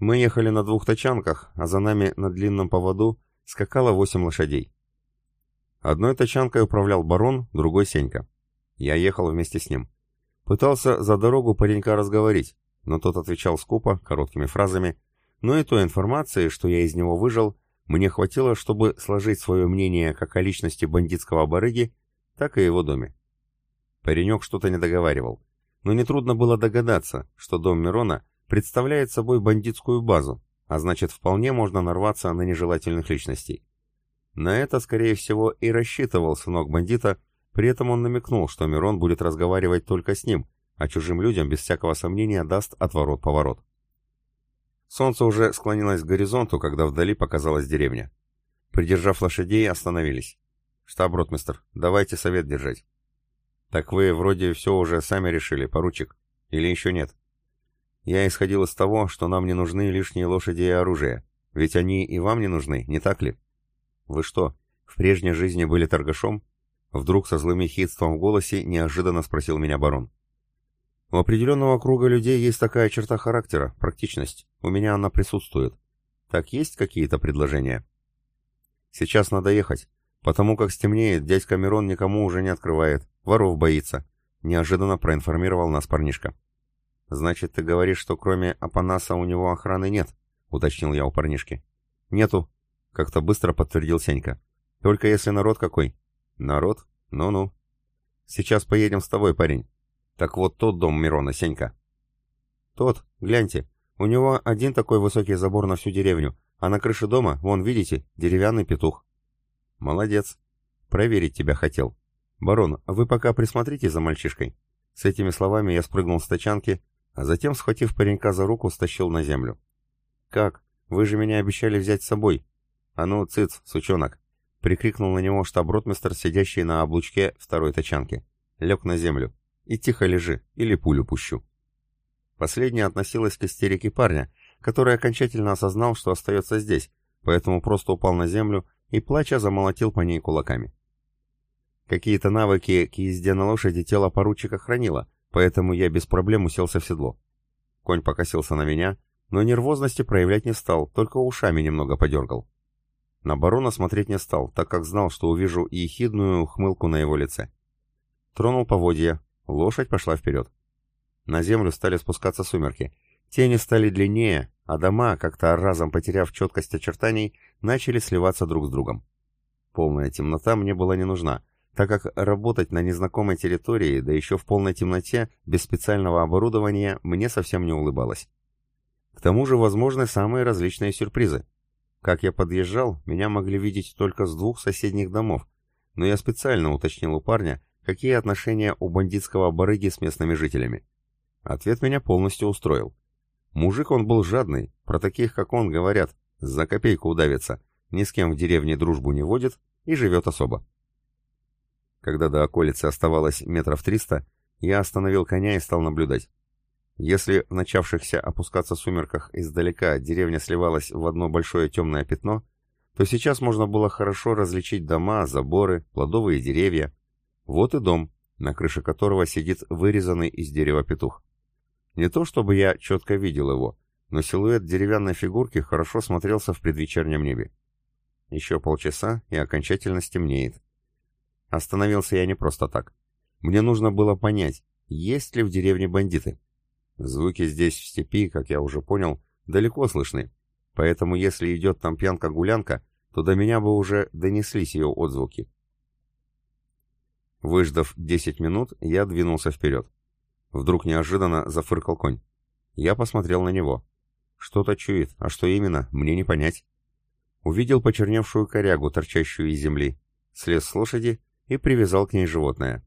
Мы ехали на двух тачанках, а за нами на длинном поводу скакало восемь лошадей. Одной тачанкой управлял барон, другой Сенька. Я ехал вместе с ним. Пытался за дорогу паренька разговорить, но тот отвечал скупо, короткими фразами, но и той информации, что я из него выжил, мне хватило, чтобы сложить свое мнение как о личности бандитского барыги, так и его доме. Паренек что-то не договаривал, но нетрудно было догадаться, что дом Мирона представляет собой бандитскую базу, а значит вполне можно нарваться на нежелательных личностей. На это, скорее всего, и рассчитывал сынок бандита, при этом он намекнул, что Мирон будет разговаривать только с ним, а чужим людям без всякого сомнения даст отворот-поворот. Солнце уже склонилось к горизонту, когда вдали показалась деревня. Придержав лошадей, остановились. «Штаб-ротмистр, давайте совет держать». «Так вы вроде все уже сами решили, поручик. Или еще нет?» «Я исходил из того, что нам не нужны лишние лошади и оружие. Ведь они и вам не нужны, не так ли?» «Вы что, в прежней жизни были торгашом?» Вдруг со злым ехидством в голосе неожиданно спросил меня барон. У определенного круга людей есть такая черта характера, практичность. У меня она присутствует. Так есть какие-то предложения? Сейчас надо ехать, потому как стемнеет, дядька Мирон никому уже не открывает, воров боится. Неожиданно проинформировал нас парнишка. Значит, ты говоришь, что кроме Апанаса у него охраны нет? Уточнил я у парнишки. Нету, как-то быстро подтвердил Сенька. Только если народ какой. Народ? Ну-ну. Сейчас поедем с тобой, парень. Так вот тот дом Мирона, Сенька. Тот, гляньте, у него один такой высокий забор на всю деревню, а на крыше дома, вон, видите, деревянный петух. Молодец. Проверить тебя хотел. Барон, вы пока присмотрите за мальчишкой. С этими словами я спрыгнул с тачанки, а затем, схватив паренька за руку, стащил на землю. «Как? Вы же меня обещали взять с собой!» «А ну, цыц, сучонок!» — прикрикнул на него штаб-ротмистер, сидящий на облучке второй тачанки. Лег на землю. И тихо лежи, или пулю пущу. Последняя относилась к истерике парня, который окончательно осознал, что остается здесь, поэтому просто упал на землю и, плача, замолотил по ней кулаками. Какие-то навыки к езде на лошади тело поручика хранило, поэтому я без проблем уселся в седло. Конь покосился на меня, но нервозности проявлять не стал, только ушами немного подергал. На барона смотреть не стал, так как знал, что увижу ехидную хмылку на его лице. Тронул поводья, Лошадь пошла вперед. На землю стали спускаться сумерки. Тени стали длиннее, а дома, как-то разом потеряв четкость очертаний, начали сливаться друг с другом. Полная темнота мне была не нужна, так как работать на незнакомой территории, да еще в полной темноте, без специального оборудования, мне совсем не улыбалось. К тому же возможны самые различные сюрпризы. Как я подъезжал, меня могли видеть только с двух соседних домов, но я специально уточнил у парня, какие отношения у бандитского барыги с местными жителями. Ответ меня полностью устроил. Мужик он был жадный, про таких, как он, говорят, за копейку удавится, ни с кем в деревне дружбу не водит и живет особо. Когда до околицы оставалось метров триста, я остановил коня и стал наблюдать. Если в начавшихся опускаться сумерках издалека деревня сливалась в одно большое темное пятно, то сейчас можно было хорошо различить дома, заборы, плодовые деревья, вот и дом, на крыше которого сидит вырезанный из дерева петух. Не то чтобы я четко видел его, но силуэт деревянной фигурки хорошо смотрелся в предвечернем небе. Еще полчаса, и окончательно стемнеет. Остановился я не просто так. Мне нужно было понять, есть ли в деревне бандиты. Звуки здесь, в степи, как я уже понял, далеко слышны, поэтому если идет там пьянка-гулянка, то до меня бы уже донеслись ее отзвуки. Выждав 10 минут, я двинулся вперед. Вдруг неожиданно зафыркал конь. Я посмотрел на него. Что-то чует, а что именно, мне не понять. Увидел почерневшую корягу, торчащую из земли. Слез с лошади и привязал к ней животное.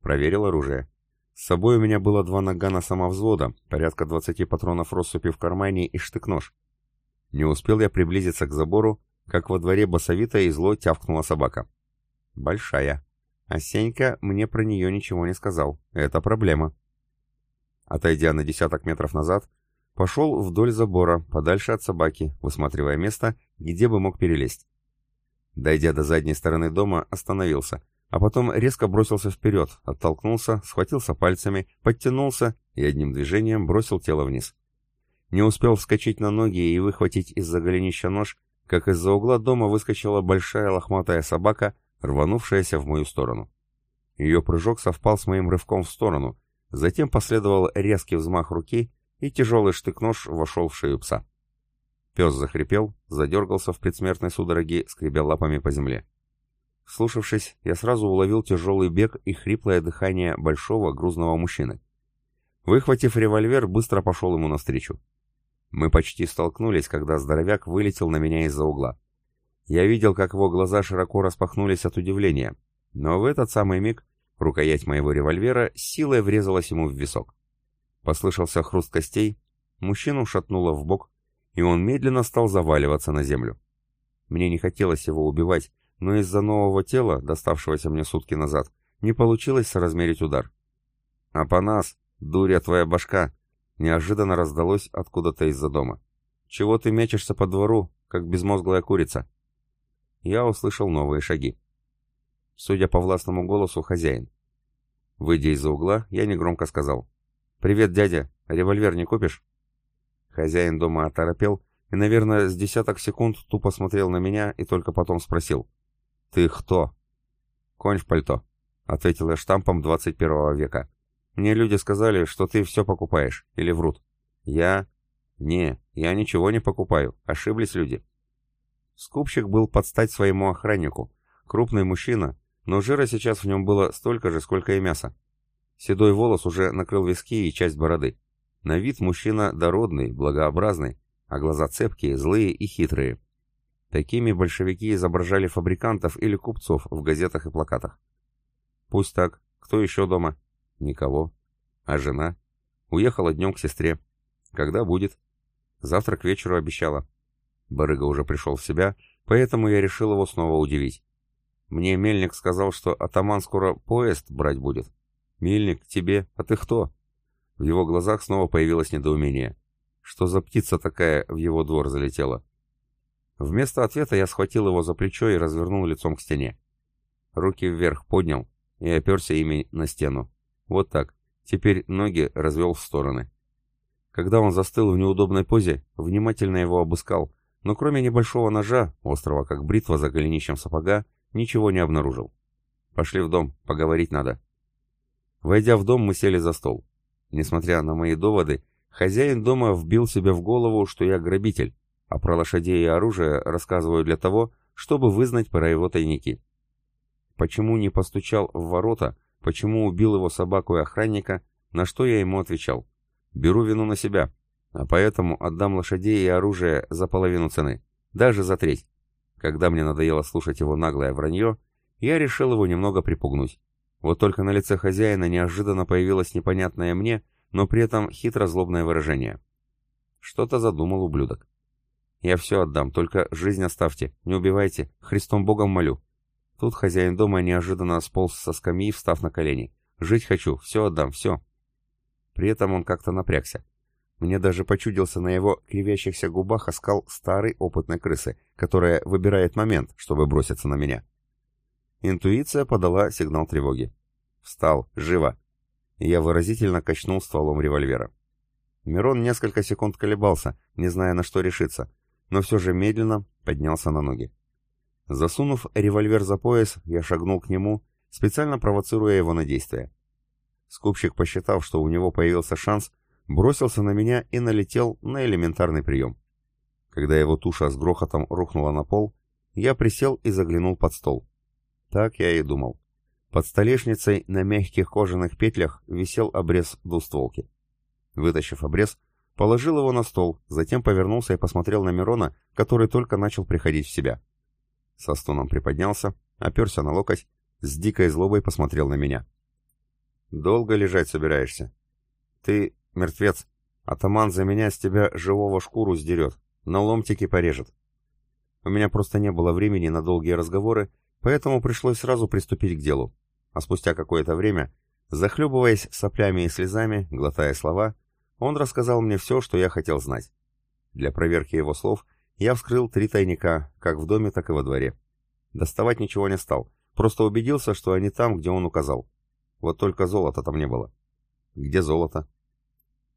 Проверил оружие. С собой у меня было два нагана самовзвода, порядка 20 патронов россыпи в кармане и штык-нож. Не успел я приблизиться к забору, как во дворе басовито и зло тявкнула собака. Большая. А Сенька мне про нее ничего не сказал. Это проблема. Отойдя на десяток метров назад, пошел вдоль забора, подальше от собаки, высматривая место, где бы мог перелезть. Дойдя до задней стороны дома, остановился, а потом резко бросился вперед, оттолкнулся, схватился пальцами, подтянулся и одним движением бросил тело вниз. Не успел вскочить на ноги и выхватить из-за голенища нож, как из-за угла дома выскочила большая лохматая собака, рванувшаяся в мою сторону. Ее прыжок совпал с моим рывком в сторону, затем последовал резкий взмах руки, и тяжелый штык-нож вошел в шею пса. Пес захрипел, задергался в предсмертной судороге, скребя лапами по земле. Слушавшись, я сразу уловил тяжелый бег и хриплое дыхание большого грузного мужчины. Выхватив револьвер, быстро пошел ему навстречу. Мы почти столкнулись, когда здоровяк вылетел на меня из-за угла. Я видел, как его глаза широко распахнулись от удивления, но в этот самый миг рукоять моего револьвера силой врезалась ему в висок. Послышался хруст костей, мужчину шатнуло в бок, и он медленно стал заваливаться на землю. Мне не хотелось его убивать, но из-за нового тела, доставшегося мне сутки назад, не получилось соразмерить удар. «Апанас, дуря твоя башка!» неожиданно раздалось откуда-то из-за дома. «Чего ты мечешься по двору, как безмозглая курица?» Я услышал новые шаги. Судя по властному голосу, хозяин. Выйдя из-за угла, я негромко сказал. «Привет, дядя. Револьвер не купишь?» Хозяин дома оторопел и, наверное, с десяток секунд тупо смотрел на меня и только потом спросил. «Ты кто?» «Конь в пальто», — ответил я штампом 21 века. Мне люди сказали, что ты все покупаешь, или врут. Я... Не, я ничего не покупаю, ошиблись люди. Скупщик был под стать своему охраннику. Крупный мужчина, но жира сейчас в нем было столько же, сколько и мяса. Седой волос уже накрыл виски и часть бороды. На вид мужчина дородный, благообразный, а глаза цепкие, злые и хитрые. Такими большевики изображали фабрикантов или купцов в газетах и плакатах. Пусть так. Кто еще дома? Никого. А жена? Уехала днем к сестре. Когда будет? Завтра к вечеру обещала. Барыга уже пришел в себя, поэтому я решил его снова удивить. Мне Мельник сказал, что атаман скоро поезд брать будет. Мельник, тебе? А ты кто? В его глазах снова появилось недоумение. Что за птица такая в его двор залетела? Вместо ответа я схватил его за плечо и развернул лицом к стене. Руки вверх поднял и оперся ими на стену. Вот так. Теперь ноги развел в стороны. Когда он застыл в неудобной позе, внимательно его обыскал, но кроме небольшого ножа, острого как бритва за голенищем сапога, ничего не обнаружил. «Пошли в дом, поговорить надо». Войдя в дом, мы сели за стол. Несмотря на мои доводы, хозяин дома вбил себе в голову, что я грабитель, а про лошадей и оружие рассказываю для того, чтобы вызнать про его тайники. Почему не постучал в ворота, почему убил его собаку и охранника, на что я ему отвечал. Беру вину на себя, а поэтому отдам лошадей и оружие за половину цены, даже за треть. Когда мне надоело слушать его наглое вранье, я решил его немного припугнуть. Вот только на лице хозяина неожиданно появилось непонятное мне, но при этом хитро-злобное выражение. Что-то задумал ублюдок. «Я все отдам, только жизнь оставьте, не убивайте, Христом Богом молю», Тут хозяин дома неожиданно сполз со скамьи, встав на колени. «Жить хочу, все отдам, все». При этом он как-то напрягся. Мне даже почудился на его кривящихся губах оскал старой опытной крысы, которая выбирает момент, чтобы броситься на меня. Интуиция подала сигнал тревоги. «Встал! Живо!» И я выразительно качнул стволом револьвера. Мирон несколько секунд колебался, не зная, на что решиться, но все же медленно поднялся на ноги. Засунув револьвер за пояс, я шагнул к нему, специально провоцируя его на действие. Скупщик, посчитав, что у него появился шанс, бросился на меня и налетел на элементарный прием. Когда его туша с грохотом рухнула на пол, я присел и заглянул под стол. Так я и думал. Под столешницей на мягких кожаных петлях висел обрез двустволки. Вытащив обрез, положил его на стол, затем повернулся и посмотрел на Мирона, который только начал приходить в себя. Со стоном приподнялся, оперся на локоть, с дикой злобой посмотрел на меня. «Долго лежать собираешься?» «Ты мертвец. Атаман за меня с тебя живого шкуру сдерет, на ломтики порежет». У меня просто не было времени на долгие разговоры, поэтому пришлось сразу приступить к делу. А спустя какое-то время, захлебываясь соплями и слезами, глотая слова, он рассказал мне все, что я хотел знать. Для проверки его слов – я вскрыл три тайника, как в доме, так и во дворе. Доставать ничего не стал, просто убедился, что они там, где он указал. Вот только золота там не было. Где золото?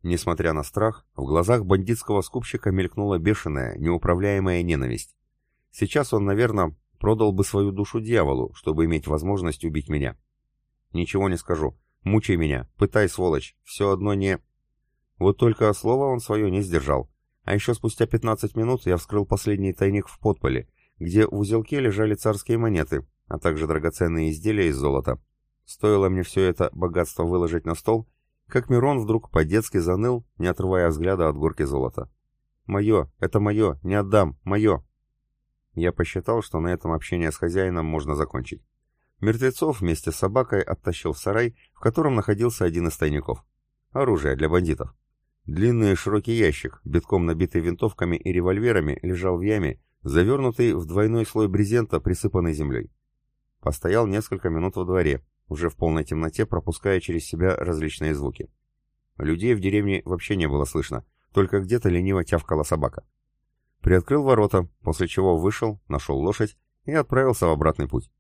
Несмотря на страх, в глазах бандитского скупщика мелькнула бешеная, неуправляемая ненависть. Сейчас он, наверное, продал бы свою душу дьяволу, чтобы иметь возможность убить меня. Ничего не скажу. Мучай меня, пытай, сволочь, все одно не... Вот только слово он свое не сдержал. А еще спустя 15 минут я вскрыл последний тайник в подполе, где в узелке лежали царские монеты, а также драгоценные изделия из золота. Стоило мне все это богатство выложить на стол, как Мирон вдруг по-детски заныл, не отрывая взгляда от горки золота. «Мое, это мое, не отдам, мое!» Я посчитал, что на этом общение с хозяином можно закончить. Мертвецов вместе с собакой оттащил в сарай, в котором находился один из тайников. Оружие для бандитов. Длинный широкий ящик, битком набитый винтовками и револьверами, лежал в яме, завернутый в двойной слой брезента, присыпанный землей. Постоял несколько минут во дворе, уже в полной темноте пропуская через себя различные звуки. Людей в деревне вообще не было слышно, только где-то лениво тявкала собака. Приоткрыл ворота, после чего вышел, нашел лошадь и отправился в обратный путь.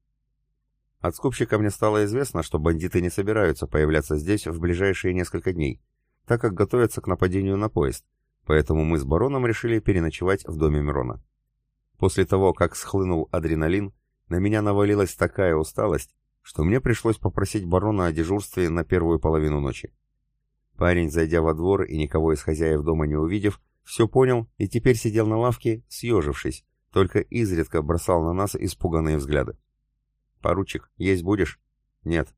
От скупщика мне стало известно, что бандиты не собираются появляться здесь в ближайшие несколько дней, так как готовятся к нападению на поезд, поэтому мы с бароном решили переночевать в доме Мирона. После того, как схлынул адреналин, на меня навалилась такая усталость, что мне пришлось попросить барона о дежурстве на первую половину ночи. Парень, зайдя во двор и никого из хозяев дома не увидев, все понял и теперь сидел на лавке, съежившись, только изредка бросал на нас испуганные взгляды. «Поручик, есть будешь?» «Нет».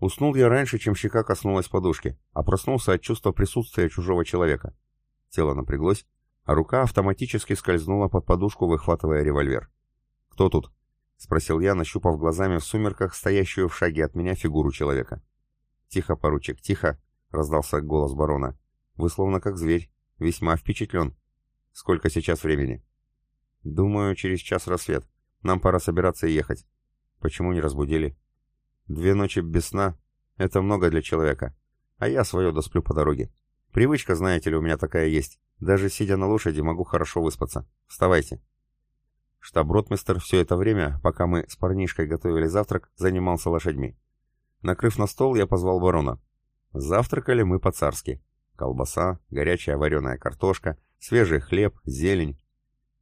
Уснул я раньше, чем щека коснулась подушки, а проснулся от чувства присутствия чужого человека. Тело напряглось, а рука автоматически скользнула под подушку, выхватывая револьвер. «Кто тут?» — спросил я, нащупав глазами в сумерках стоящую в шаге от меня фигуру человека. «Тихо, поручик, тихо!» — раздался голос барона. «Вы словно как зверь, весьма впечатлен. Сколько сейчас времени?» «Думаю, через час рассвет. Нам пора собираться и ехать. Почему не разбудили? Две ночи без сна — это много для человека. А я свое досплю по дороге. Привычка, знаете ли, у меня такая есть. Даже сидя на лошади, могу хорошо выспаться. Вставайте. Штаб-ротмистер все это время, пока мы с парнишкой готовили завтрак, занимался лошадьми. Накрыв на стол, я позвал барона. Завтракали мы по-царски. Колбаса, горячая вареная картошка, свежий хлеб, зелень.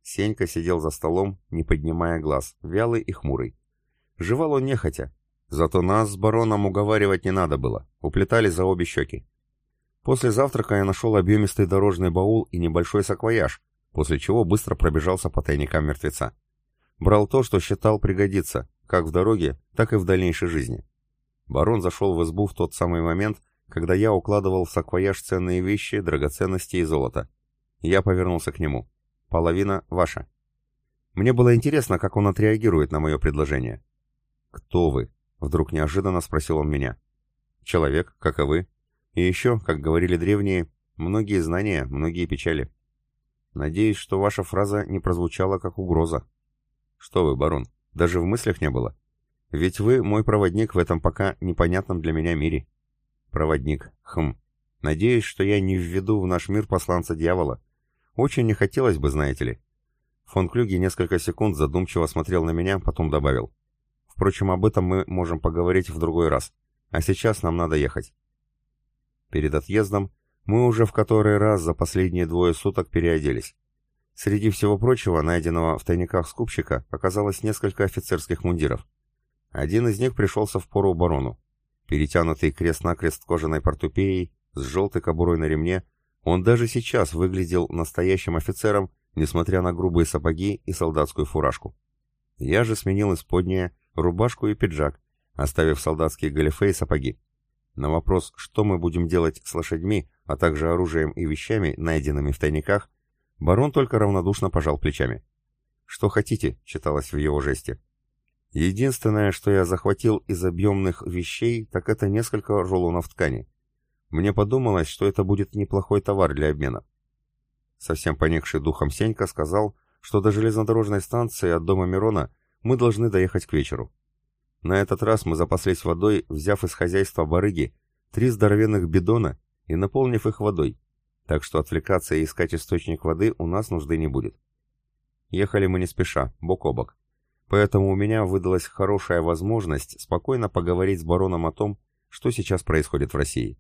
Сенька сидел за столом, не поднимая глаз, вялый и хмурый. Жевал он нехотя. Зато нас с бароном уговаривать не надо было. Уплетали за обе щеки. После завтрака я нашел объемистый дорожный баул и небольшой саквояж, после чего быстро пробежался по тайникам мертвеца. Брал то, что считал пригодится, как в дороге, так и в дальнейшей жизни. Барон зашел в избу в тот самый момент, когда я укладывал в саквояж ценные вещи, драгоценности и золото. Я повернулся к нему. Половина ваша. Мне было интересно, как он отреагирует на мое предложение. «Кто вы?» — вдруг неожиданно спросил он меня. «Человек, как и вы. И еще, как говорили древние, многие знания, многие печали. Надеюсь, что ваша фраза не прозвучала как угроза». «Что вы, барон, даже в мыслях не было. Ведь вы мой проводник в этом пока непонятном для меня мире». «Проводник, хм. Надеюсь, что я не введу в наш мир посланца дьявола. Очень не хотелось бы, знаете ли». Фон Клюге несколько секунд задумчиво смотрел на меня, потом добавил. Впрочем, об этом мы можем поговорить в другой раз. А сейчас нам надо ехать. Перед отъездом мы уже в который раз за последние двое суток переоделись. Среди всего прочего, найденного в тайниках скупщика, оказалось несколько офицерских мундиров. Один из них пришелся в пору барону. Перетянутый крест-накрест кожаной портупеей, с желтой кобурой на ремне, он даже сейчас выглядел настоящим офицером, несмотря на грубые сапоги и солдатскую фуражку. Я же сменил исподнее рубашку и пиджак, оставив солдатские галифе и сапоги. На вопрос, что мы будем делать с лошадьми, а также оружием и вещами, найденными в тайниках, барон только равнодушно пожал плечами. «Что хотите», — читалось в его жесте. «Единственное, что я захватил из объемных вещей, так это несколько рулонов ткани. Мне подумалось, что это будет неплохой товар для обмена». Совсем поникший духом Сенька сказал, что до железнодорожной станции от дома Мирона мы должны доехать к вечеру. На этот раз мы запаслись водой, взяв из хозяйства барыги три здоровенных бидона и наполнив их водой, так что отвлекаться и искать источник воды у нас нужды не будет. Ехали мы не спеша, бок о бок. Поэтому у меня выдалась хорошая возможность спокойно поговорить с бароном о том, что сейчас происходит в России.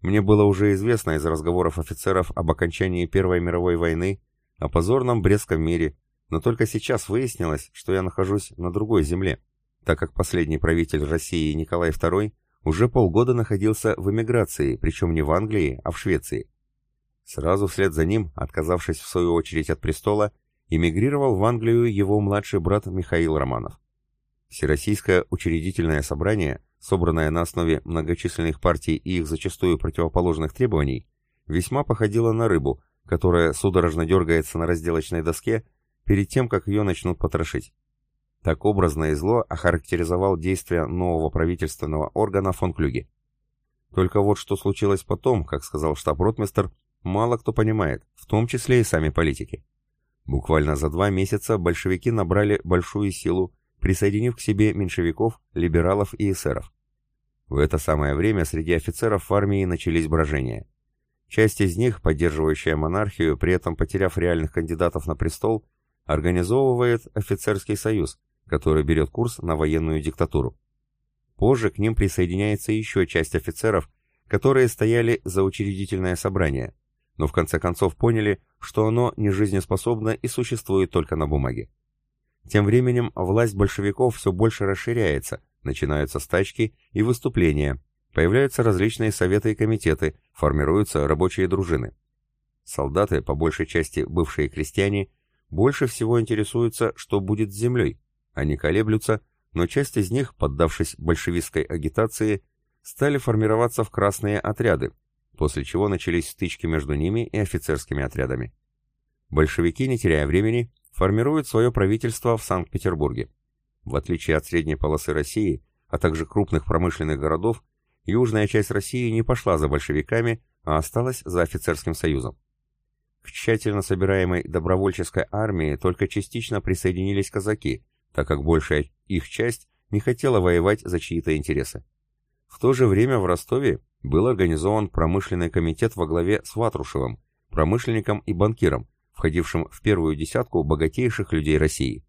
Мне было уже известно из разговоров офицеров об окончании Первой мировой войны, о позорном Брестском мире, но только сейчас выяснилось, что я нахожусь на другой земле, так как последний правитель России Николай II уже полгода находился в эмиграции, причем не в Англии, а в Швеции. Сразу вслед за ним, отказавшись в свою очередь от престола, эмигрировал в Англию его младший брат Михаил Романов. Всероссийское учредительное собрание, собранное на основе многочисленных партий и их зачастую противоположных требований, весьма походило на рыбу, которая судорожно дергается на разделочной доске перед тем, как ее начнут потрошить. Так образно и зло охарактеризовал действия нового правительственного органа фон Клюге. Только вот что случилось потом, как сказал штаб-ротмистер, мало кто понимает, в том числе и сами политики. Буквально за два месяца большевики набрали большую силу, присоединив к себе меньшевиков, либералов и эсеров. В это самое время среди офицеров в армии начались брожения. Часть из них, поддерживающая монархию, при этом потеряв реальных кандидатов на престол, организовывает офицерский союз, который берет курс на военную диктатуру. Позже к ним присоединяется еще часть офицеров, которые стояли за учредительное собрание, но в конце концов поняли, что оно не жизнеспособно и существует только на бумаге. Тем временем власть большевиков все больше расширяется, начинаются стачки и выступления, появляются различные советы и комитеты, формируются рабочие дружины. Солдаты, по большей части бывшие крестьяне, больше всего интересуются, что будет с землей. Они колеблются, но часть из них, поддавшись большевистской агитации, стали формироваться в красные отряды, после чего начались стычки между ними и офицерскими отрядами. Большевики, не теряя времени, формируют свое правительство в Санкт-Петербурге. В отличие от средней полосы России, а также крупных промышленных городов, южная часть России не пошла за большевиками, а осталась за офицерским союзом. К тщательно собираемой добровольческой армии только частично присоединились казаки, так как большая их часть не хотела воевать за чьи-то интересы. В то же время в Ростове был организован промышленный комитет во главе с Ватрушевым, промышленником и банкиром, входившим в первую десятку богатейших людей России.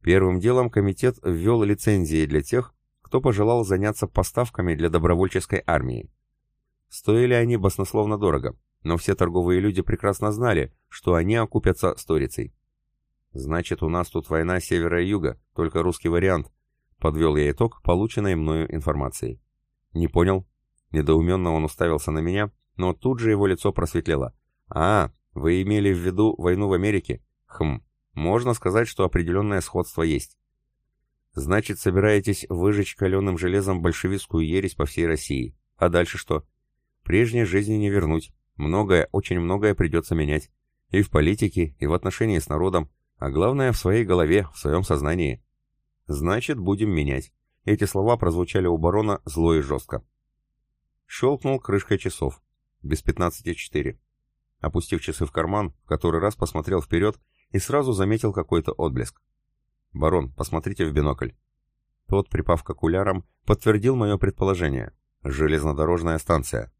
Первым делом комитет ввел лицензии для тех, кто пожелал заняться поставками для добровольческой армии. Стоили они баснословно дорого, но все торговые люди прекрасно знали, что они окупятся сторицей. «Значит, у нас тут война севера и юга, только русский вариант», — подвел я итог полученной мною информации. «Не понял?» Недоуменно он уставился на меня, но тут же его лицо просветлело. «А, вы имели в виду войну в Америке? Хм, можно сказать, что определенное сходство есть. Значит, собираетесь выжечь каленым железом большевистскую ересь по всей России. А дальше что? Прежней жизни не вернуть. Многое, очень многое придется менять. И в политике, и в отношении с народом, а главное в своей голове, в своем сознании. Значит, будем менять. Эти слова прозвучали у барона зло и жестко. Щелкнул крышкой часов. Без пятнадцати четыре. Опустив часы в карман, в который раз посмотрел вперед и сразу заметил какой-то отблеск. «Барон, посмотрите в бинокль». Тот, припав к окулярам, подтвердил мое предположение. Железнодорожная станция.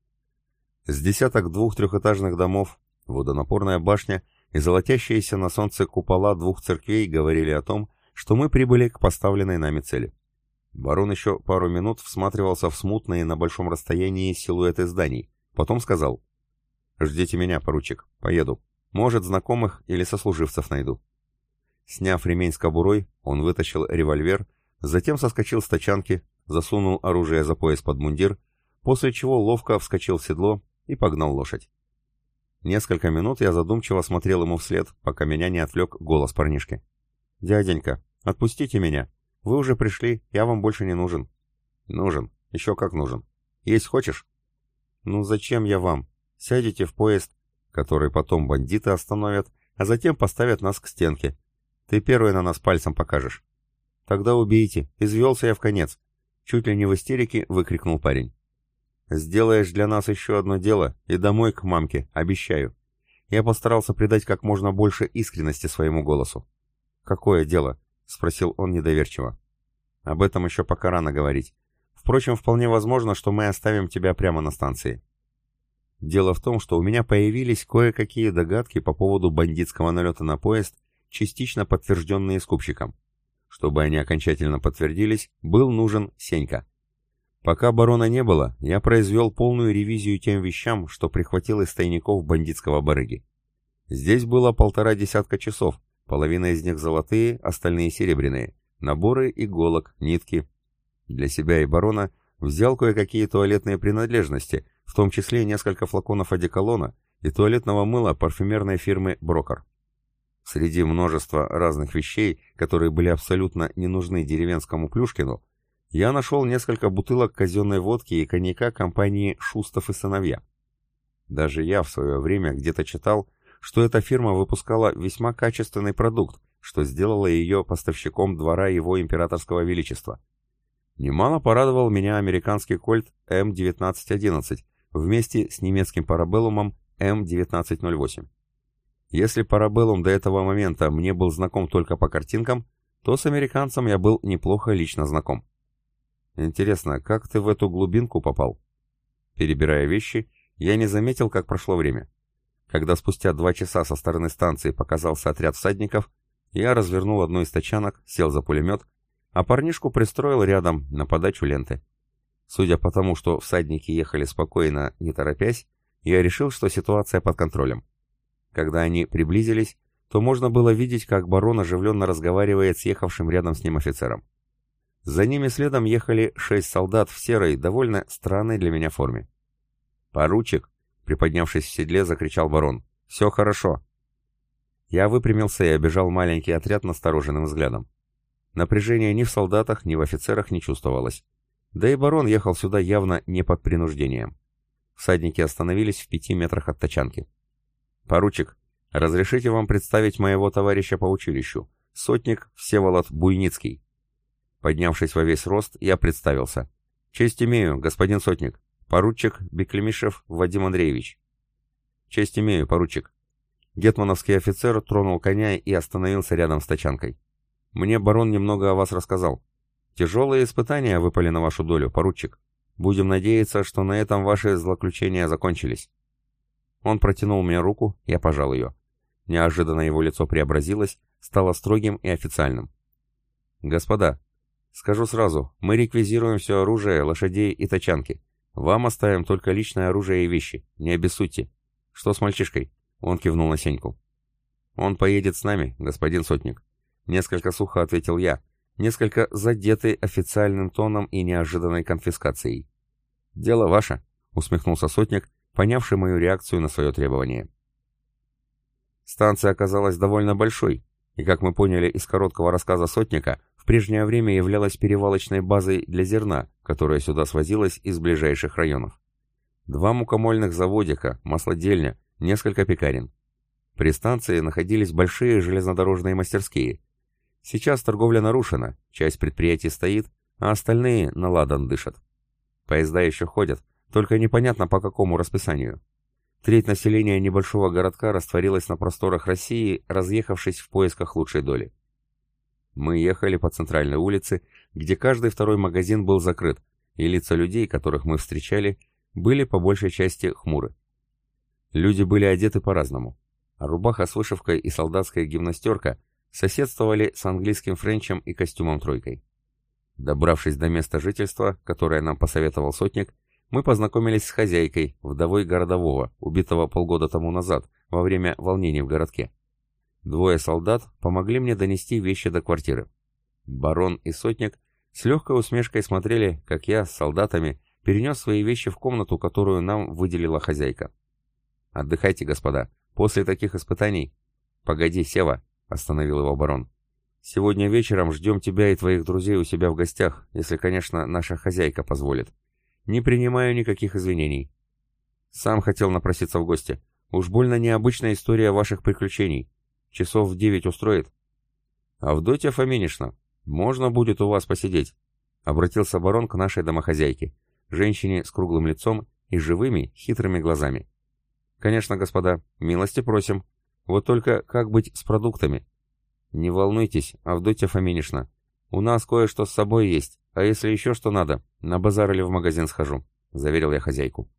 С десяток двух трехэтажных домов, водонапорная башня и золотящиеся на солнце купола двух церквей говорили о том, что мы прибыли к поставленной нами цели. Барон еще пару минут всматривался в смутные на большом расстоянии силуэты зданий, потом сказал «Ждите меня, поручик, поеду. Может, знакомых или сослуживцев найду». Сняв ремень с кобурой, он вытащил револьвер, затем соскочил с тачанки, засунул оружие за пояс под мундир, после чего ловко вскочил в седло и погнал лошадь. Несколько минут я задумчиво смотрел ему вслед, пока меня не отвлек голос парнишки. «Дяденька, отпустите меня. Вы уже пришли, я вам больше не нужен». «Нужен. Еще как нужен. Есть хочешь?» «Ну зачем я вам? Сядете в поезд, который потом бандиты остановят, а затем поставят нас к стенке. Ты первый на нас пальцем покажешь. Тогда убейте, извелся я в конец. Чуть ли не в истерике выкрикнул парень. Сделаешь для нас еще одно дело и домой к мамке, обещаю. Я постарался придать как можно больше искренности своему голосу. «Какое дело?» — спросил он недоверчиво. «Об этом еще пока рано говорить. Впрочем, вполне возможно, что мы оставим тебя прямо на станции. Дело в том, что у меня появились кое-какие догадки по поводу бандитского налета на поезд, частично подтвержденные скупщиком. Чтобы они окончательно подтвердились, был нужен Сенька. Пока барона не было, я произвел полную ревизию тем вещам, что прихватил из тайников бандитского барыги. Здесь было полтора десятка часов, половина из них золотые, остальные серебряные, наборы иголок, нитки. Для себя и барона взял кое-какие туалетные принадлежности, в том числе несколько флаконов одеколона и туалетного мыла парфюмерной фирмы «Брокер». Среди множества разных вещей, которые были абсолютно не нужны деревенскому Плюшкину, я нашел несколько бутылок казенной водки и коньяка компании «Шустов и сыновья». Даже я в свое время где-то читал, что эта фирма выпускала весьма качественный продукт, что сделало ее поставщиком двора его императорского величества. Немало порадовал меня американский кольт М1911 вместе с немецким парабеллумом М1908. Если парабеллум до этого момента мне был знаком только по картинкам, то с американцем я был неплохо лично знаком. Интересно, как ты в эту глубинку попал? Перебирая вещи, я не заметил, как прошло время. Когда спустя два часа со стороны станции показался отряд всадников, я развернул одну из тачанок, сел за пулемет, а парнишку пристроил рядом на подачу ленты. Судя по тому, что всадники ехали спокойно, не торопясь, я решил, что ситуация под контролем. Когда они приблизились, то можно было видеть, как барон оживленно разговаривает с ехавшим рядом с ним офицером. За ними следом ехали шесть солдат в серой, довольно странной для меня форме. «Поручик!» — приподнявшись в седле, закричал барон. «Все хорошо!» Я выпрямился и обежал маленький отряд настороженным взглядом. Напряжения ни в солдатах, ни в офицерах не чувствовалось. Да и барон ехал сюда явно не под принуждением. Всадники остановились в пяти метрах от тачанки. «Поручик, разрешите вам представить моего товарища по училищу, сотник Всеволод Буйницкий». Поднявшись во весь рост, я представился. «Честь имею, господин сотник. Поручик Беклемишев Вадим Андреевич». «Честь имею, поручик». Гетмановский офицер тронул коня и остановился рядом с тачанкой. «Мне барон немного о вас рассказал. Тяжелые испытания выпали на вашу долю, поручик. Будем надеяться, что на этом ваши злоключения закончились». Он протянул мне руку, я пожал ее. Неожиданно его лицо преобразилось, стало строгим и официальным. «Господа, скажу сразу, мы реквизируем все оружие, лошадей и тачанки. Вам оставим только личное оружие и вещи, не обессудьте. Что с мальчишкой?» Он кивнул на Сеньку. «Он поедет с нами, господин Сотник». Несколько сухо ответил я, несколько задетый официальным тоном и неожиданной конфискацией. «Дело ваше», — усмехнулся Сотник, понявший мою реакцию на свое требование. Станция оказалась довольно большой, и, как мы поняли из короткого рассказа Сотника, в прежнее время являлась перевалочной базой для зерна, которое сюда свозилось из ближайших районов. Два мукомольных заводика, маслодельня, несколько пекарен. При станции находились большие железнодорожные мастерские. Сейчас торговля нарушена, часть предприятий стоит, а остальные на ладан дышат. Поезда еще ходят, только непонятно по какому расписанию. Треть населения небольшого городка растворилась на просторах России, разъехавшись в поисках лучшей доли. Мы ехали по центральной улице, где каждый второй магазин был закрыт, и лица людей, которых мы встречали, были по большей части хмуры. Люди были одеты по-разному. Рубаха с вышивкой и солдатская гимнастерка соседствовали с английским френчем и костюмом-тройкой. Добравшись до места жительства, которое нам посоветовал сотник, мы познакомились с хозяйкой, вдовой городового, убитого полгода тому назад, во время волнений в городке. Двое солдат помогли мне донести вещи до квартиры. Барон и сотник с легкой усмешкой смотрели, как я с солдатами перенес свои вещи в комнату, которую нам выделила хозяйка. «Отдыхайте, господа. После таких испытаний...» «Погоди, Сева», — остановил его барон. «Сегодня вечером ждем тебя и твоих друзей у себя в гостях, если, конечно, наша хозяйка позволит. Не принимаю никаких извинений. Сам хотел напроситься в гости. Уж больно необычная история ваших приключений. Часов в девять устроит. Авдотья Фоминишна, можно будет у вас посидеть? Обратился барон к нашей домохозяйке, женщине с круглым лицом и живыми, хитрыми глазами. Конечно, господа, милости просим. Вот только как быть с продуктами? Не волнуйтесь, Авдотья Фоминишна. У нас кое-что с собой есть. А если еще что надо, на базар или в магазин схожу», — заверил я хозяйку.